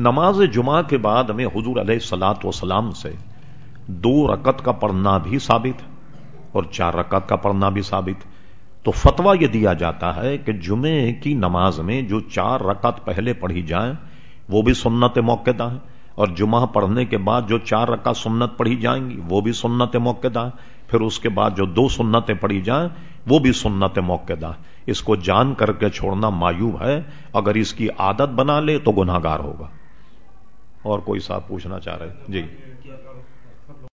نماز جمعہ کے بعد ہمیں حضور علیہ سلاۃ وسلام سے دو رکت کا پڑھنا بھی ثابت اور چار رکعت کا پڑھنا بھی ثابت۔ تو فتوا یہ دیا جاتا ہے کہ جمعے کی نماز میں جو چار رکعت پہلے پڑھی جائیں، وہ بھی سنت موقع ہے اور جمعہ پڑھنے کے بعد جو چار رکعت سنت پڑھی جائیں گی، وہ بھی سنت موقع ہے پھر اس کے بعد جو دو سنتیں پڑھی جائیں، وہ بھی سنت موقع ہے اس کو جان کر کے چھوڑنا مایوب ہے۔ اگر اس کی عادت بنا لے تو گناہ گار ہوگا۔ اور کوئی صاحب پوچھنا چاہ رہے جی۔